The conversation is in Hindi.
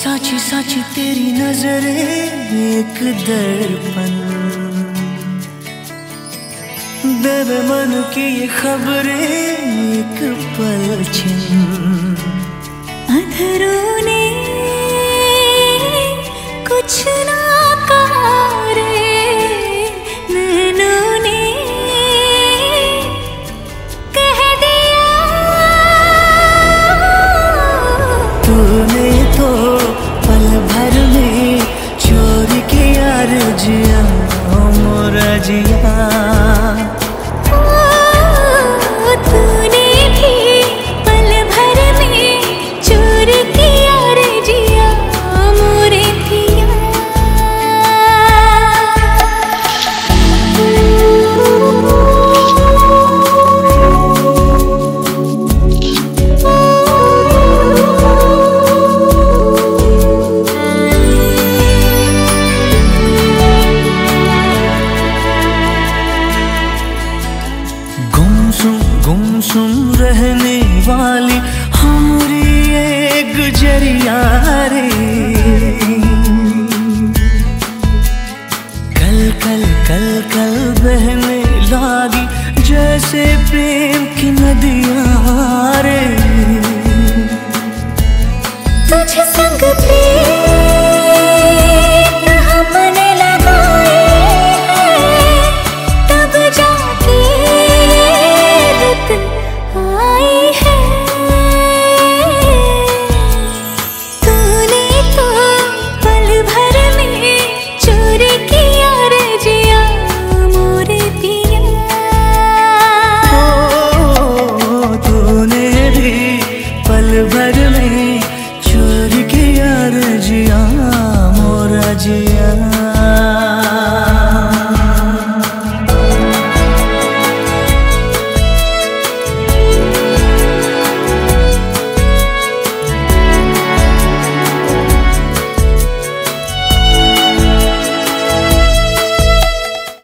आज तेरी नज़रें एक दर्पण। बेबे मन की ये खबरें एक पल अधरों ने कुछ 雨呀。गुमसुम गुमसुम रहने वाली हमारी एक गुजरिया रे। कल कल कल कल बहने लागी जैसे प्रेम की नदियाँ रे। ever